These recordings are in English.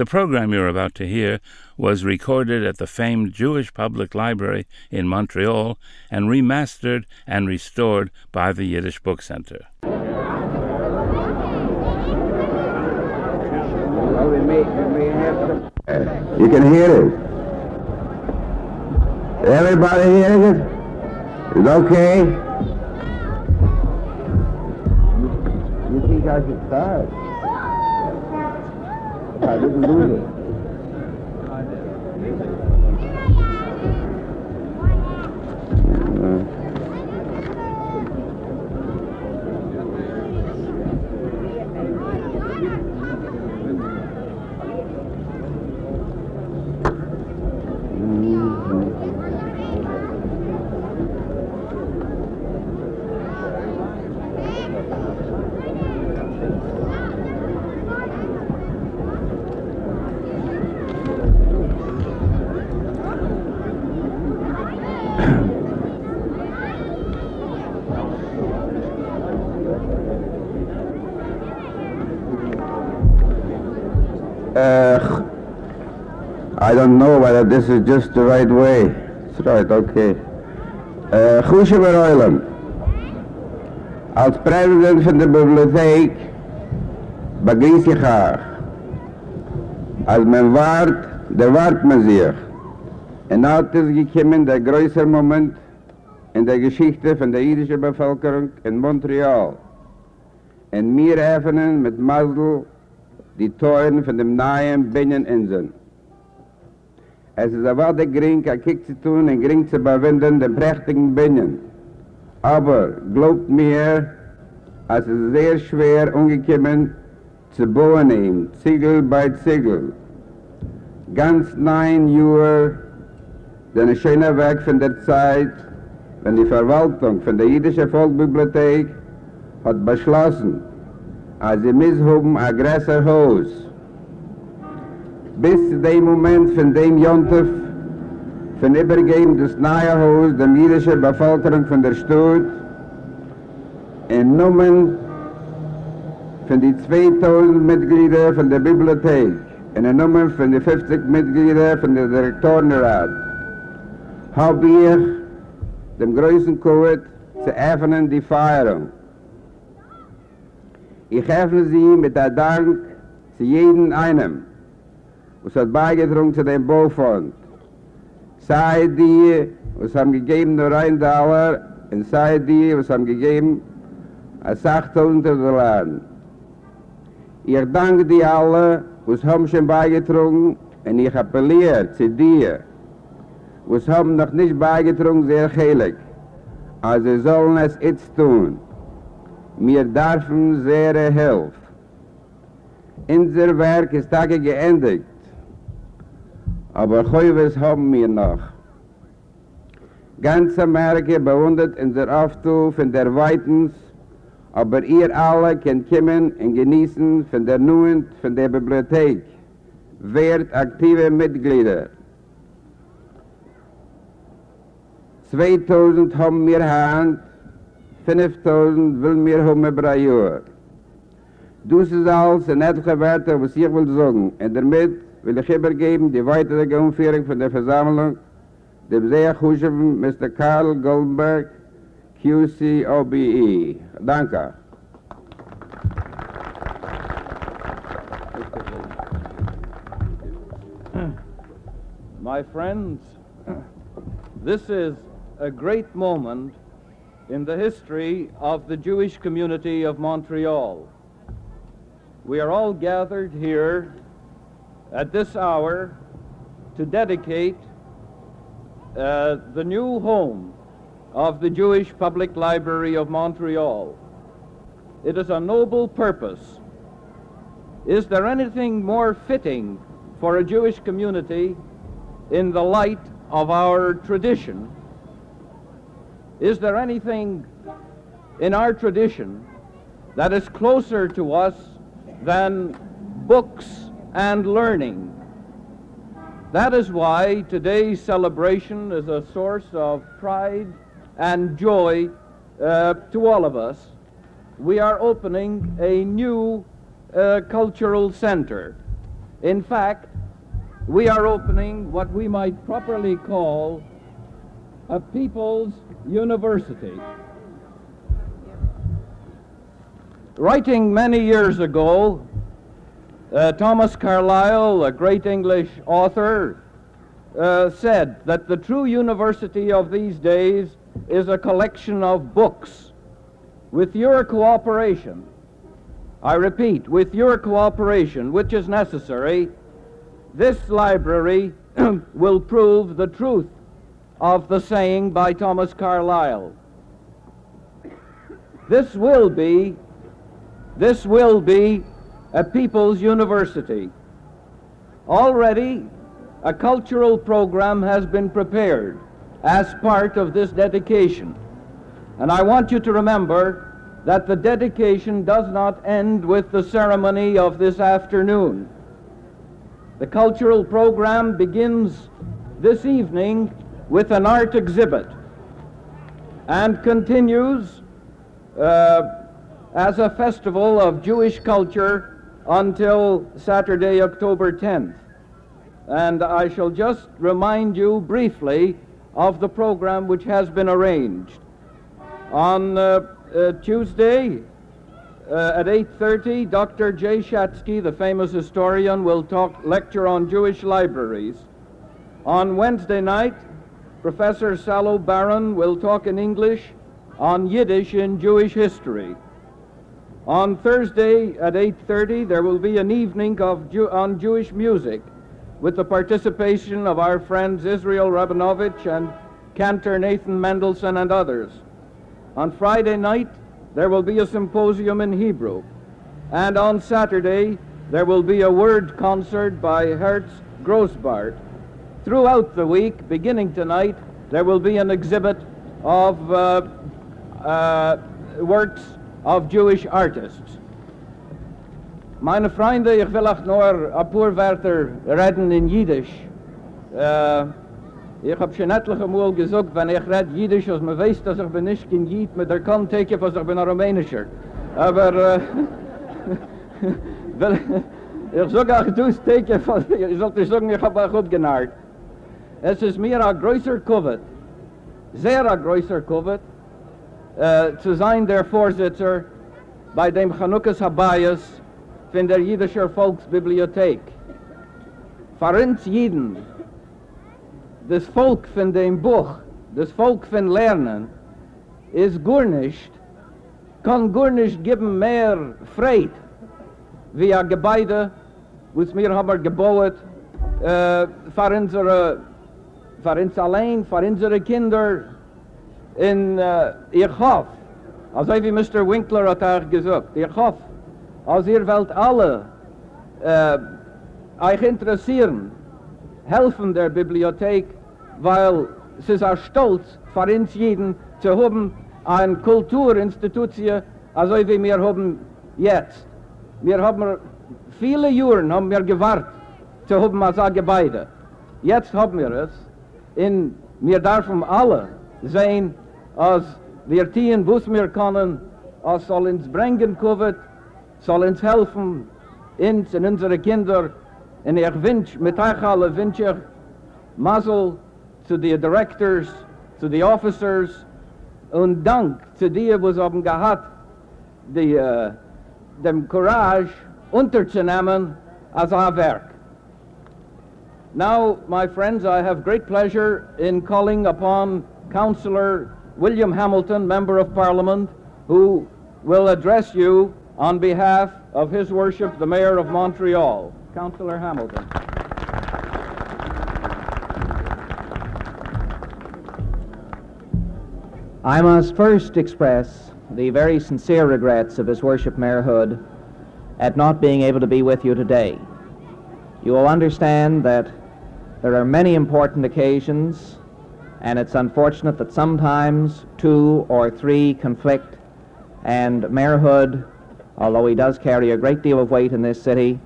The program you're about to hear was recorded at the famed Jewish Public Library in Montreal and remastered and restored by the Yiddish Book Center. You can hear it. Everybody hearing it? It's okay? You think I should start? I didn't lose it. I don't know whether this is just the right way. It's right, okay. Uh, Chushe Beroilem. Als president van de bibliotheek begrijs je graag. Als men waard, de waard men zich. En nou is gekomen der größer moment in der Geschichte von der jüdischen Bevölkerung in Montreal. En wir öffnen mit Masel die Toren von dem nahen Binneninseln. Es ist aber der gering, ein Kick zu tun und gering zu überwinden, den prächtigen Binnen. Aber glaubt mir, es ist sehr schwer umgekommen zu bauen ihm, Ziegel bei Ziegel. Ganz neun Jahre, denn ein schöner Weg von der Zeit, wenn die Verwaltung von der jüdischen Volksbibliothek hat beschlossen, als sie mishoben ein größer Haus. Bis zu dem Moment von dem Jontef, von übergeben das neue Haus der jüdischen Bevölkerung von der Stadt, in Nummern von die 2000 Mitglieder von der Bibliothek, in der Nummer von die 50 Mitglieder von der Direktorenrat, habe ich dem größten Kurt zu öffnen die Feierung. Ich öffne sie mit der Dank zu jedem einem, was hat beigetrunken zu dem Baufond. Sei die, was haben gegeben nur ein Dollar, und sei die, was haben gegeben, als 8000 Dollar. Ich danke die alle, was haben schon beigetrunken, und ich appelliere zu dir, was haben noch nicht beigetrunken, sehr heilig. Also sie sollen es jetzt tun. mir darfen sehr helf. Unser Werk ist Tage geendigt, aber Chöwes haben wir noch. Ganz Amerika bewundert unser Aufruf in der Weitens, aber ihr alle könnt kommen und genießen von der Nuend von der Bibliothek. Wert aktive Mitglieder. 2000 haben wir Hand, 5000 will mir haben ein Jahr. Dus ist alles in etliche Werte, was ich will sagen. Und damit will ich übergeben die weitere Umführung von der Versammlung dem sehr Kuschefen Mr. Karl Goldenberg, QCOBE. Danke. My friends, this is a great moment in the history of the Jewish community of Montreal. We are all gathered here at this hour to dedicate uh, the new home of the Jewish Public Library of Montreal. It is a noble purpose. Is there anything more fitting for a Jewish community in the light of our tradition. Is there anything in our tradition that is closer to us than books and learning? That is why today's celebration is a source of pride and joy uh, to all of us. We are opening a new uh, cultural center. In fact, we are opening what we might properly call a people's university. Writing many years ago, uh, Thomas Carlyle, a great English author, uh, said that the true university of these days is a collection of books. With your cooperation, I repeat, with your cooperation, which is necessary, this library will prove the truth of the saying by Thomas Carlyle. This will be, this will be a people's university. Already, a cultural program has been prepared as part of this dedication. And I want you to remember that the dedication does not end with the ceremony of this afternoon. The cultural program begins this evening with an art exhibit and continues uh, as a festival of Jewish culture until Saturday, October 10th. And I shall just remind you briefly of the program which has been arranged. On uh, uh, Tuesday, uh, at 8.30, Dr. Jay Shatzky, the famous historian, will talk lecture on Jewish libraries. On Wednesday night, Professor Salo Baron will talk in English on Yiddish in Jewish history. On Thursday at 8.30, there will be an evening of Jew on Jewish music with the participation of our friends Israel Rabinovich and Cantor Nathan Mendelson and others. On Friday night, there will be a symposium in Hebrew. And on Saturday, there will be a word concert by Hertz Grossbart. Throughout the week, beginning tonight, there will be an exhibit of uh, uh, works of Jewish artists. Meine Freunde, ich will auch nur ein paar Wörter reden in Jiddisch. Uh, ich habe schon etliche Mal gesagt, wenn ich rede Jiddisch, als man weiß, dass ich bin nicht kein Jid, mit der kann teke, was ich bin ein Rumänischer. Aber uh, ich sage auch, du teke, ich sollte sagen, ich habe auch gut genarrt. Es ist mir ein größer Covid, sehr ein größer Covid, uh, zu sein der Vorsitzer bei dem Chanukas Habayas von der Jüdischer Volksbibliothek. Für uns Jiden, das Volk von dem Buch, das Volk von Lernen, ist gar nicht, kann gar nicht geben mehr Freit wie ein Gebäude, was wir haben gebaut, äh, für unsere, für uns allein, für unsere Kinder. In, äh, ich hoffe, also wie Mr. Winkler hat auch gesagt, ich hoffe, als ihr wollt alle äh, euch interessieren, helfen der Bibliothek, weil es ist ein Stolz für uns jeden zu haben eine Kulturinstitution, also wie wir haben jetzt. Wir haben viele Jahre haben wir gewartet zu haben als ein Gebäude. Jetzt haben wir es. Und wir dürfen alle sehen, als wir tun, was wir können, als soll uns bringen, Covid, soll uns helfen, uns und unsere Kinder. Und ich wünsche, mit euch alle wünsche ich Mazel zu den Directors, zu den Officers und Dank zu denen, was haben gehabt, die, uh, dem Courage unterzunehmen als ein Werk. Now, my friends, I have great pleasure in calling upon Councillor William Hamilton, Member of Parliament, who will address you on behalf of His Worship, the Mayor of Montreal. Councillor Hamilton. I must first express the very sincere regrets of His Worship Mayor Houde at not being able to be with you today. You will understand that there are many important occasions, and it's unfortunate that sometimes two or three conflict, and Mayor Houde, although he does carry a great deal of weight in this city,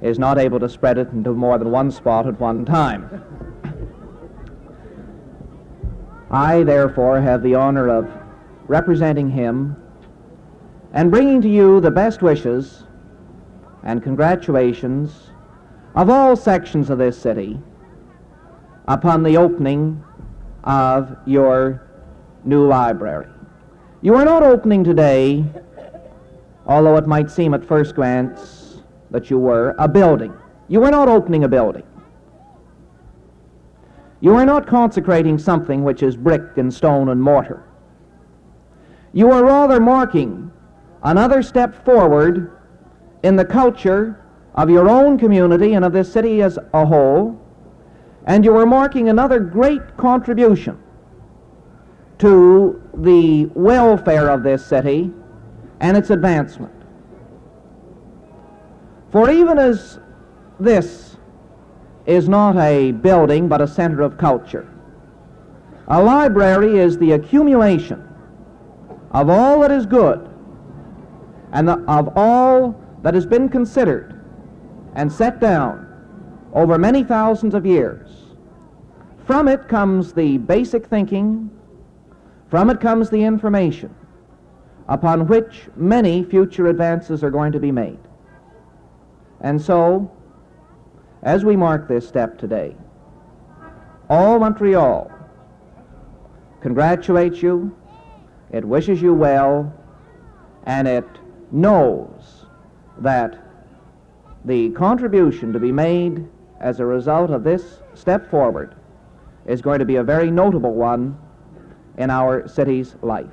is not able to spread it into more than one spot at one time. I, therefore, have the honor of representing him and bringing to you the best wishes and congratulations of all sections of this city upon the opening of your new library. You are not opening today, although it might seem at first glance that you were, a building. You are not opening a building. You are not consecrating something which is brick and stone and mortar. You are rather marking another step forward in the culture of your own community and of this city as a whole, and you are marking another great contribution to the welfare of this city and its advancement. For even as this is not a building but a center of culture. A library is the accumulation of all that is good and the, of all that has been considered and set down over many thousands of years. From it comes the basic thinking, from it comes the information upon which many future advances are going to be made. And so, as we mark this step today, all Montreal congratulates you, it wishes you well, and it knows that the contribution to be made as a result of this step forward is going to be a very notable one in our city's life.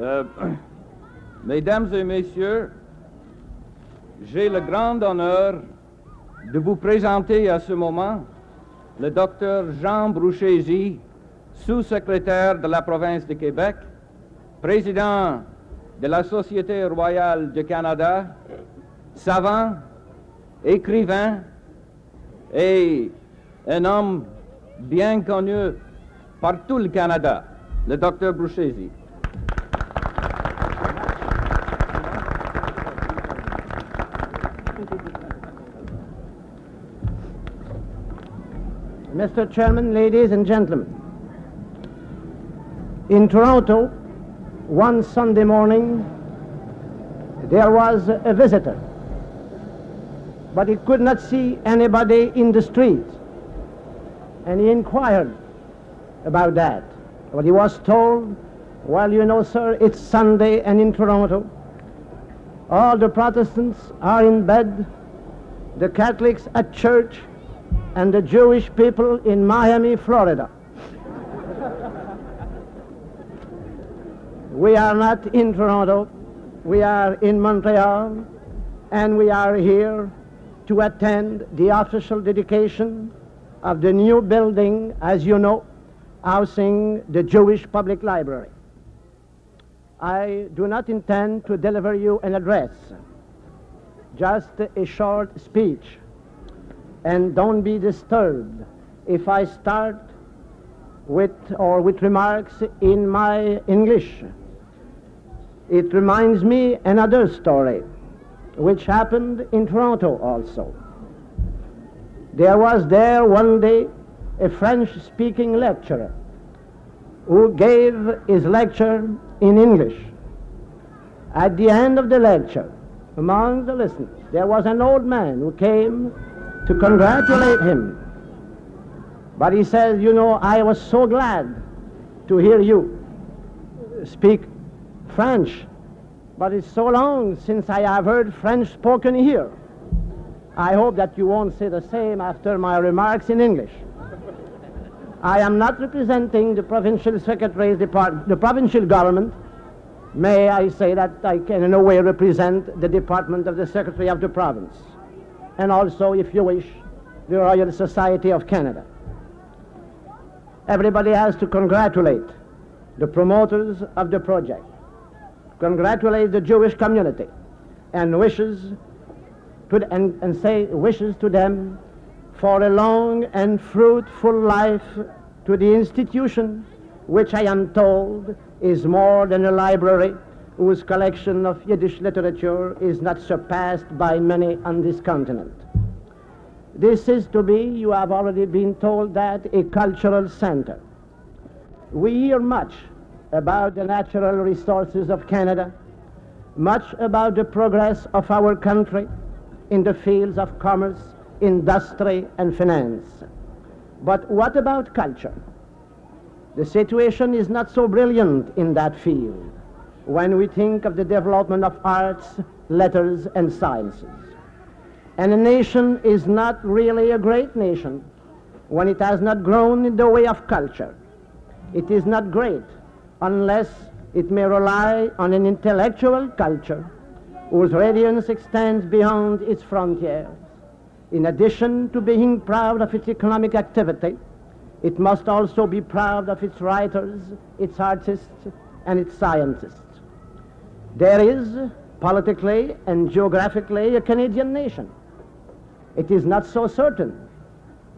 Euh, mesdames et messieurs, j'ai le grand honneur de vous présenter à ce moment le docteur Jean Bruchési, sous-secrétaire de la province de Québec, président de la Société royale du Canada, savant, écrivain et un homme bien connu par tout le Canada, le docteur Brouchézy. Mr. Chairman, ladies and gentlemen, in Toronto, one Sunday morning, there was a visitor, but he could not see anybody in the street, and he inquired about that. But he was told, well, you know, sir, it's Sunday, and in Toronto, all the Protestants are in bed, the Catholics at church, and the Jewish people in Miami, Florida. We are not in Toronto, we are in Montreal, and we are here to attend the official dedication of the new building, as you know, housing the Jewish Public Library. I do not intend to deliver you an address, just a short speech and don't be disturbed if I start with or with remarks in my English. It reminds me another story which happened in Toronto also. There was there one day a French speaking lecturer who gave his lecture in English. At the end of the lecture, among the listeners, there was an old man who came to congratulate him. But he said, You know, I was so glad to hear you speak French, but it's so long since I have heard French spoken here. I hope that you won't say the same after my remarks in English. I am not representing the provincial secretary's department, the provincial government. May I say that I can in no way represent the department of the secretary of the province and also, if you wish, the Royal Society of Canada. Everybody has to congratulate the promoters of the project, congratulate the Jewish community and wishes to, and, and say wishes to them for a long and fruitful life to the institution which I am told is more than a library whose collection of Yiddish literature is not surpassed by many on this continent. This is to be, you have already been told that, a cultural center. We hear much about the natural resources of Canada, much about the progress of our country in the fields of commerce, industry, and finance. But what about culture? The situation is not so brilliant in that field when we think of the development of arts, letters, and sciences. And a nation is not really a great nation when it has not grown in the way of culture. It is not great unless it may rely on an intellectual culture whose radiance extends beyond its frontiers. In addition to being proud of its economic activity, it must also be proud of its writers, its artists, and its scientists. There is, politically and geographically, a Canadian nation. It is not so certain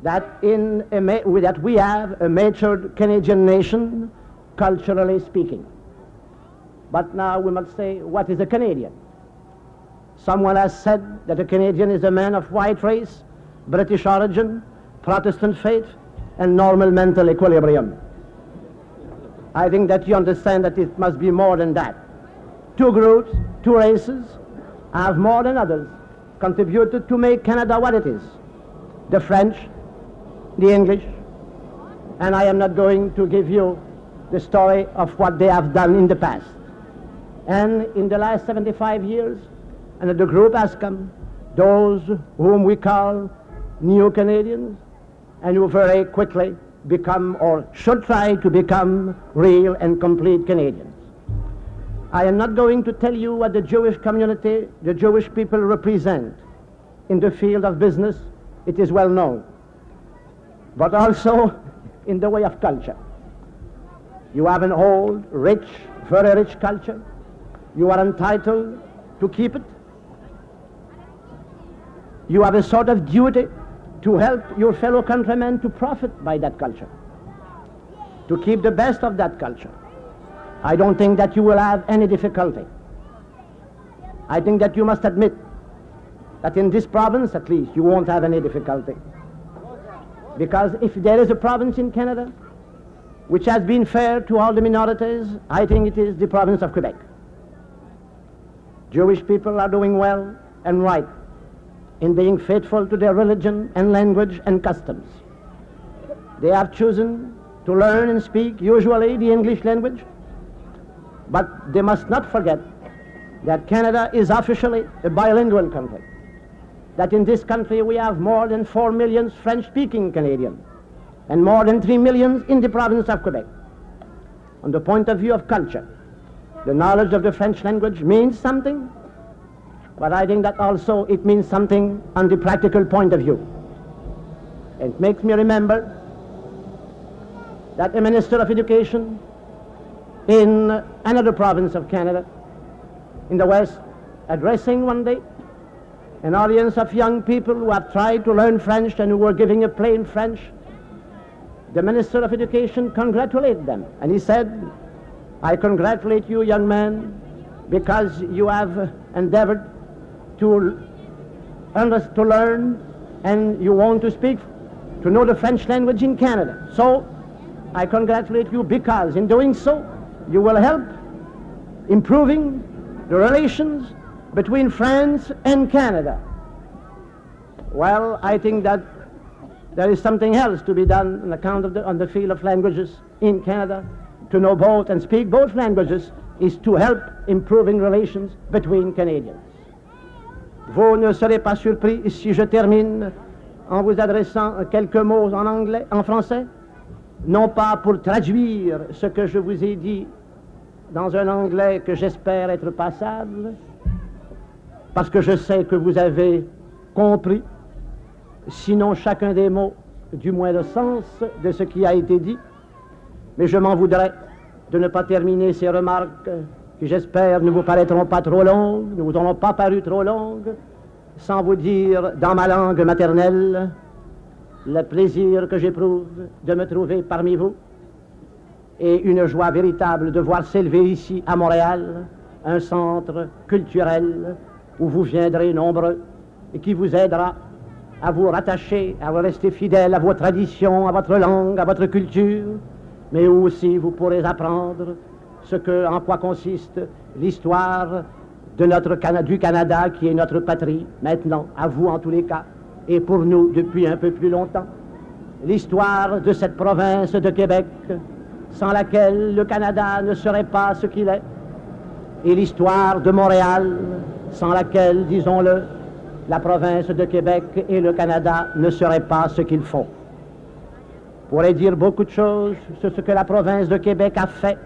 that, in that we have a matured Canadian nation, culturally speaking. But now we must say, what is a Canadian? Someone has said that a Canadian is a man of white race, British origin, Protestant faith, and normal mental equilibrium. I think that you understand that it must be more than that. Two groups, two races, have more than others contributed to make Canada what it is. The French, the English, and I am not going to give you the story of what they have done in the past. And in the last 75 years, another group has come, those whom we call New Canadians, and who very quickly become or should try to become real and complete Canadians. I am not going to tell you what the Jewish community, the Jewish people represent in the field of business. It is well known. But also in the way of culture. You have an old, rich, very rich culture. You are entitled to keep it. You have a sort of duty to help your fellow countrymen to profit by that culture, to keep the best of that culture. I don't think that you will have any difficulty. I think that you must admit that in this province, at least, you won't have any difficulty. Because if there is a province in Canada which has been fair to all the minorities, I think it is the province of Quebec. Jewish people are doing well and right in being faithful to their religion and language and customs. They have chosen to learn and speak usually the English language, but they must not forget that Canada is officially a bilingual country. That in this country we have more than 4 million French-speaking Canadians and more than 3 million in the province of Quebec. On the point of view of culture, the knowledge of the French language means something, but I think that also it means something on the practical point of view. It makes me remember that a Minister of Education in another province of Canada, in the West, addressing one day an audience of young people who have tried to learn French and who were giving a play in French. The Minister of Education congratulated them, and he said, I congratulate you, young man, because you have endeavored to, to learn and you want to speak, to know the French language in Canada. So I congratulate you because in doing so, you will help improving the relations between France and Canada. Well, I think that there is something else to be done on account of the, on the field of languages in Canada. To know both and speak both languages is to help improving relations between Canadians. Vous ne serez pas surpris si je termine en vous adressant quelques mots en anglais, en français, non pas pour traduire ce que je vous ai dit dans un anglais que j'espère être passable, parce que je sais que vous avez compris, sinon chacun des mots, du moins le sens de ce qui a été dit, mais je m'en voudrais de ne pas terminer ces remarques qui j'espère ne vous paraîtront pas trop longues, ne vous auront pas paru trop longues, sans vous dire dans ma langue maternelle le plaisir que j'éprouve de me trouver parmi vous. Et une joie véritable de voir s'élever ici à Montréal un centre culturel où vous viendrez nombreux et qui vous aidera à vous rattacher, à rester fidèle à vos traditions, à votre langue, à votre culture, mais aussi vous pourrez apprendre ce que, en quoi consiste l'histoire du Canada qui est notre patrie, maintenant, à vous en tous les cas, et pour nous depuis un peu plus longtemps. L'histoire de cette province de Québec, sans laquelle le Canada ne serait pas ce qu'il est, et l'histoire de Montréal, sans laquelle, disons-le, la province de Québec et le Canada ne seraient pas ce qu'ils font. pourrait dire beaucoup de choses sur ce que la province de Québec a fait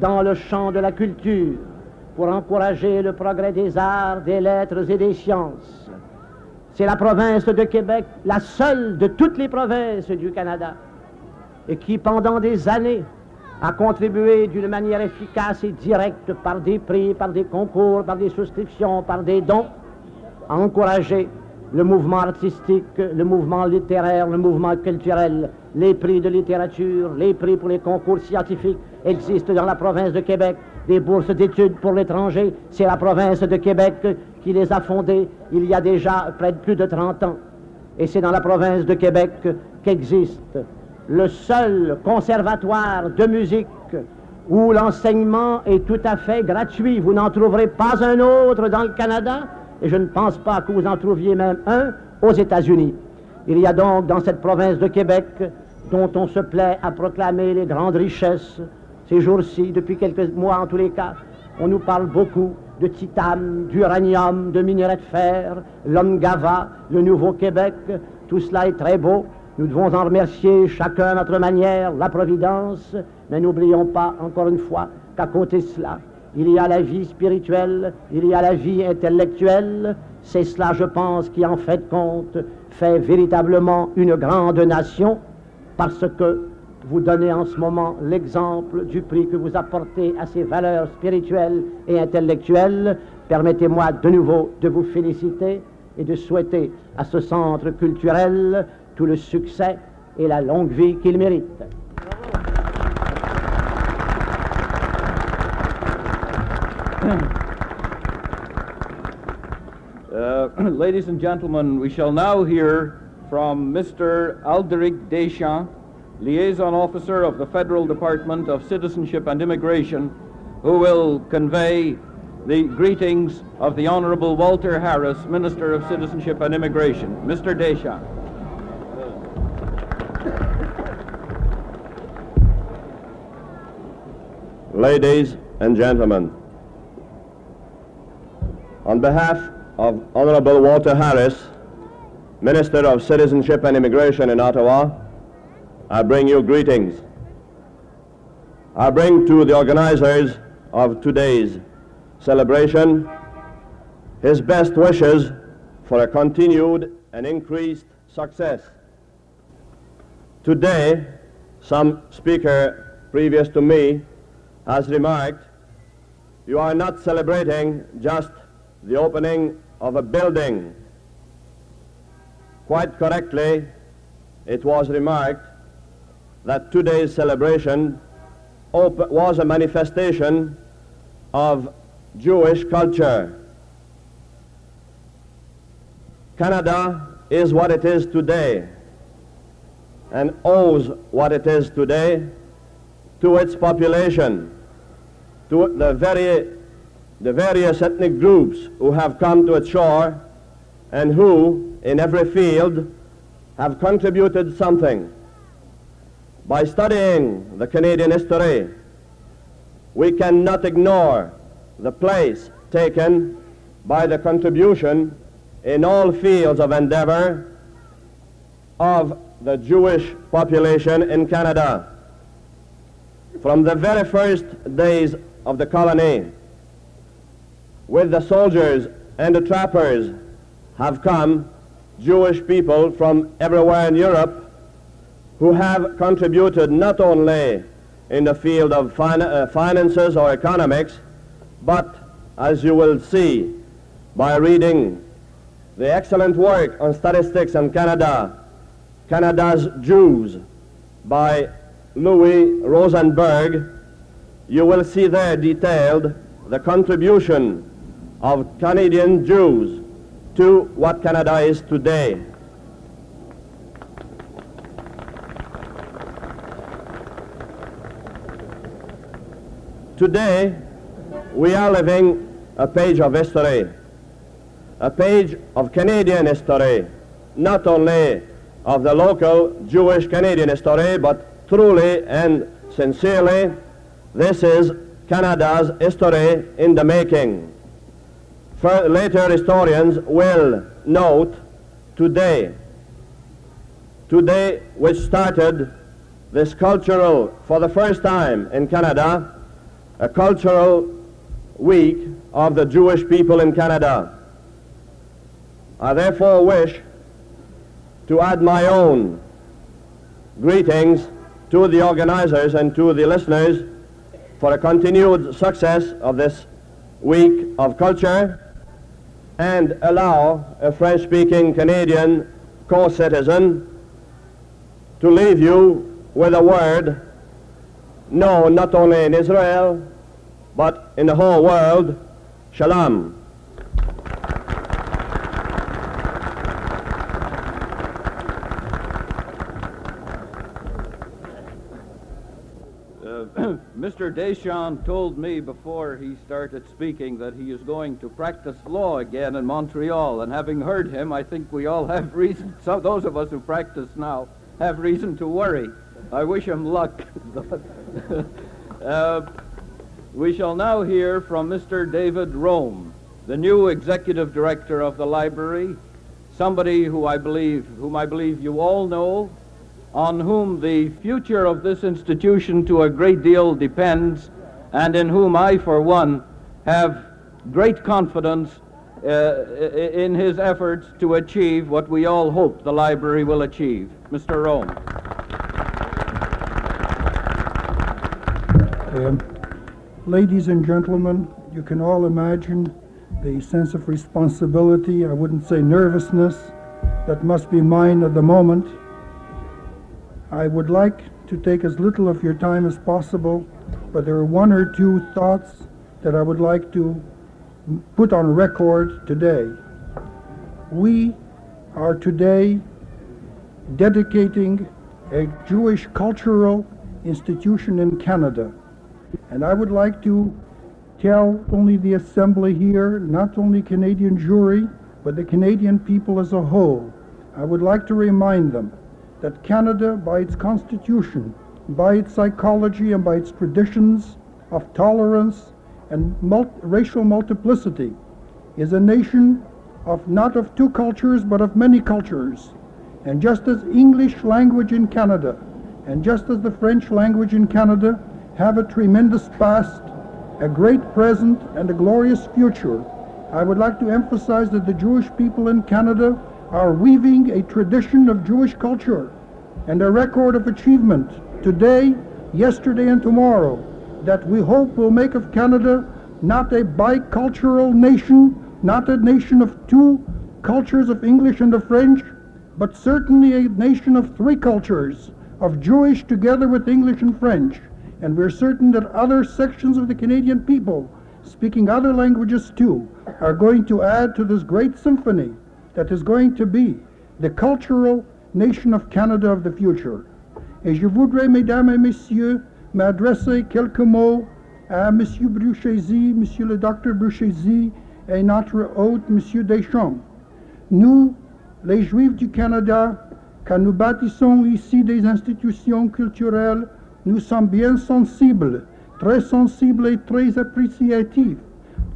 dans le champ de la culture pour encourager le progrès des arts, des lettres et des sciences. C'est la province de Québec, la seule de toutes les provinces du Canada, et qui pendant des années a contribué d'une manière efficace et directe par des prix, par des concours, par des souscriptions, par des dons, à encourager le mouvement artistique, le mouvement littéraire, le mouvement culturel, les prix de littérature, les prix pour les concours scientifiques existent dans la province de Québec, des bourses d'études pour l'étranger, c'est la province de Québec qui les a fondées il y a déjà près de plus de 30 ans. Et c'est dans la province de Québec qu'existe le seul conservatoire de musique où l'enseignement est tout à fait gratuit. Vous n'en trouverez pas un autre dans le Canada et je ne pense pas que vous en trouviez même un aux États-Unis. Il y a donc dans cette province de Québec, dont on se plaît à proclamer les grandes richesses, ces jours-ci, depuis quelques mois en tous les cas, on nous parle beaucoup de titane, d'uranium, de minerai de fer, l'Ongava, le Nouveau-Québec, tout cela est très beau. Nous devons en remercier chacun à notre manière, la Providence, mais n'oublions pas encore une fois qu'à côté de cela, il y a la vie spirituelle, il y a la vie intellectuelle. C'est cela, je pense, qui en fait compte, fait véritablement une grande nation, parce que vous donnez en ce moment l'exemple du prix que vous apportez à ces valeurs spirituelles et intellectuelles. Permettez-moi de nouveau de vous féliciter et de souhaiter à ce centre culturel tout le succès et la longue vie qu'il mérite. Uh, ladies and gentlemen, we shall now hear from Mr. Alderic Deschamps, Liaison Officer of the Federal Department of Citizenship and Immigration, who will convey the greetings of the Honorable Walter Harris, Minister of Citizenship and Immigration. Mr. Deschamps. Ladies and gentlemen, on behalf of Honorable Walter Harris, Minister of Citizenship and Immigration in Ottawa, I bring you greetings. I bring to the organizers of today's celebration his best wishes for a continued and increased success. Today, some speaker previous to me has remarked, you are not celebrating just the opening of a building. Quite correctly, it was remarked that today's celebration was a manifestation of Jewish culture. Canada is what it is today and owes what it is today to its population, to the very the various ethnic groups who have come to its shore and who, in every field, have contributed something. By studying the Canadian history, we cannot ignore the place taken by the contribution in all fields of endeavor of the Jewish population in Canada. From the very first days of the colony, with the soldiers and the trappers have come Jewish people from everywhere in Europe who have contributed not only in the field of fin uh, finances or economics, But as you will see by reading the excellent work on statistics in Canada, Canada's Jews by Louis Rosenberg, you will see there detailed the contribution of Canadian Jews to what Canada is today. Today, we are living a page of history, a page of Canadian history, not only of the local Jewish Canadian history, but truly and sincerely, this is Canada's history in the making. Later historians will note today, today which started this cultural, for the first time in Canada, a cultural week of the Jewish people in Canada. I therefore wish to add my own greetings to the organizers and to the listeners for a continued success of this week of culture and allow a French-speaking Canadian co-citizen to leave you with a word known not only in Israel, but in the whole world, Shalom. Mr. Deschamps told me before he started speaking that he is going to practice law again in Montreal, and having heard him, I think we all have reason, so those of us who practice now, have reason to worry. I wish him luck. uh, we shall now hear from Mr. David Rome, the new executive director of the library, somebody who I believe, whom I believe you all know, on whom the future of this institution to a great deal depends, and in whom I, for one, have great confidence uh, in his efforts to achieve what we all hope the library will achieve. Mr. Rome. Um, ladies and gentlemen, you can all imagine the sense of responsibility, I wouldn't say nervousness, that must be mine at the moment. I would like to take as little of your time as possible, but there are one or two thoughts that I would like to put on record today. We are today dedicating a Jewish cultural institution in Canada. And I would like to tell only the assembly here, not only Canadian Jewry, but the Canadian people as a whole. I would like to remind them that Canada, by its constitution, by its psychology, and by its traditions of tolerance and racial multiplicity, is a nation of not of two cultures, but of many cultures. And just as English language in Canada, and just as the French language in Canada have a tremendous past, a great present, and a glorious future, I would like to emphasize that the Jewish people in Canada are weaving a tradition of Jewish culture and a record of achievement today, yesterday, and tomorrow that we hope will make of Canada not a bicultural nation, not a nation of two cultures of English and of French, but certainly a nation of three cultures, of Jewish together with English and French. And we're certain that other sections of the Canadian people, speaking other languages too, are going to add to this great symphony that is going to be the cultural nation of Canada of the future. Et je voudrais, mesdames et messieurs, m'adresser quelques mots à M. Bruchesi, M. le docteur Bruchesi et notre hôte, M. Deschamps. Nous, les Juifs du Canada, quand nous bâtissons ici des institutions culturelles, nous sommes bien sensibles, très sensibles et très appréciatifs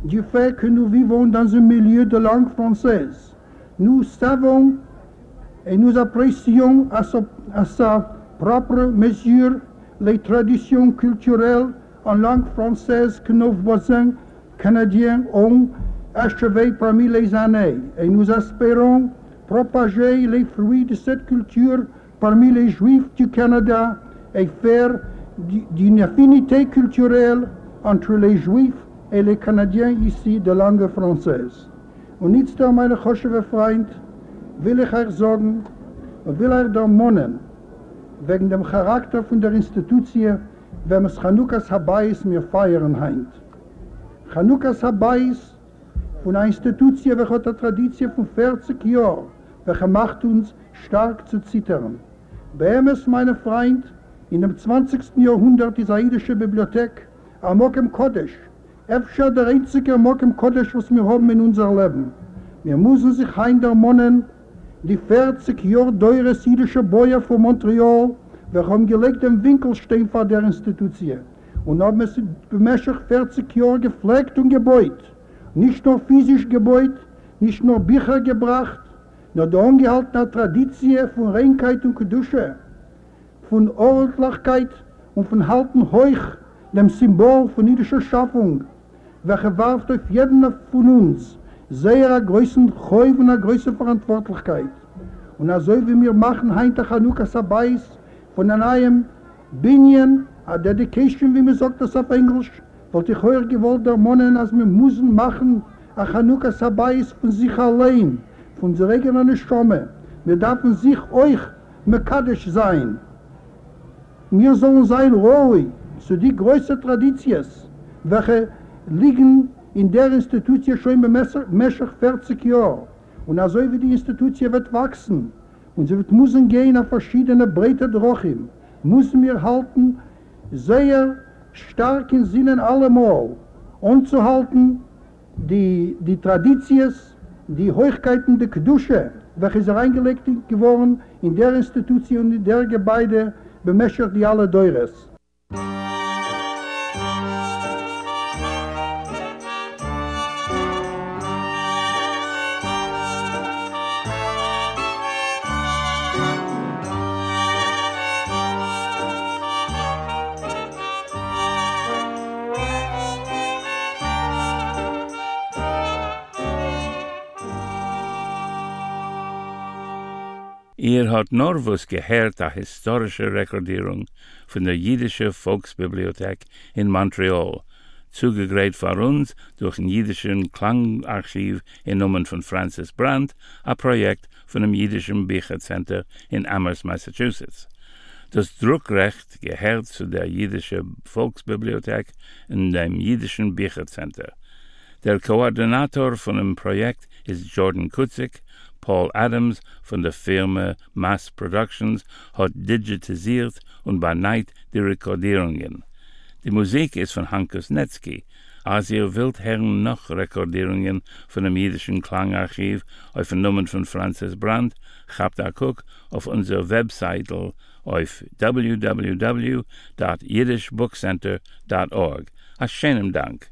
du fait que nous vivons dans un milieu de langue française. Nous savons et nous apprécions à sa, propre mesure les traditions culturelles en langue française que nos voisins canadiens ont achevées parmi les années et nous espérons propager les fruits de cette culture parmi les Juifs du Canada et faire d'une affinité culturelle entre les Juifs et les Canadiens ici de langue française. Und jetzt, da, meine Choschewe Freund, will ich euch sagen und will euch da monnen, wegen dem Charakter von der Institutie, wenn es Chanukas Habayis mir feiern heint. Chanukas Habayis von einer Institutie, welche hat eine Tradition von 40 Jahren, welche macht uns stark zu zittern. Bei ihm ist, meine Freund, in dem 20. Jahrhundert die Saidische Bibliothek, Amok im Kodesh, öfter der einzige Amok im Kodesh, was wir haben in unser Leben. Wir müssen sich ein der Monnen, die 40 Jahre teure Siedische Bäuer von Montreal, wir haben gelegt den Winkelstein vor der Institution und haben es bemäßig 40 Jahre gepflegt und gebeut. Nicht nur physisch gebeut, nicht nur Bücher gebracht, nur die ungehaltene Tradition von Reinkeit und Kedusche, von Ordentlichkeit und von Halten Heuch, dem Symbol von jüdischer Schaffung, welche warft auf jeden von uns sehr eine Chäu und größere Verantwortlichkeit. Und also wie wir machen, heinte Chanukka Sabais, von einem Binyan, a dedication, wie man sagt das auf Englisch, wollte ich heuer gewollt der Monen, als wir müssen machen, a Chanukka Sabais von sich allein, von unserer eigenen Schomme. Wir dürfen sich euch mekadisch sein. Wir sollen sein ruhig zu die größten Traditions, welche liegen in der Institution schon im Messer 40 Jahre. Und also wie die Institution wird wachsen, und sie wird müssen gehen auf verschiedene breite Drochim, müssen wir halten sehr stark in Sinnen allemal, und zu halten die, die Traditions, die Heuchkeiten der Kedusche, welche sind reingelegt geworden in der Institution in der Gebäude, bemäschert die alle Deures. Hat nur was gehört a historische Rekordierung von der jüdische Volksbibliothek in Montreal, zugegräht vor uns durch ein jüdischen Klangarchiv in Namen von Francis Brandt, a Projekt von dem jüdischen Büchercenter in Amherst, Massachusetts. Das Druckrecht gehört zu der jüdische Volksbibliothek in dem jüdischen Büchercenter. Der Koordinator von dem Projekt ist Jordan Kutzik, Paul Adams von der Firma Mass Productions hat digitisiert und beneit die Rekordierungen. Die Musik ist von Hankus Netzki. Als ihr wollt hören noch Rekordierungen von dem jüdischen Klangarchiv auf den Nummern von Francis Brandt, habt ihr guck auf unserer Webseite auf www.yiddishbookcenter.org. A schönen Dank.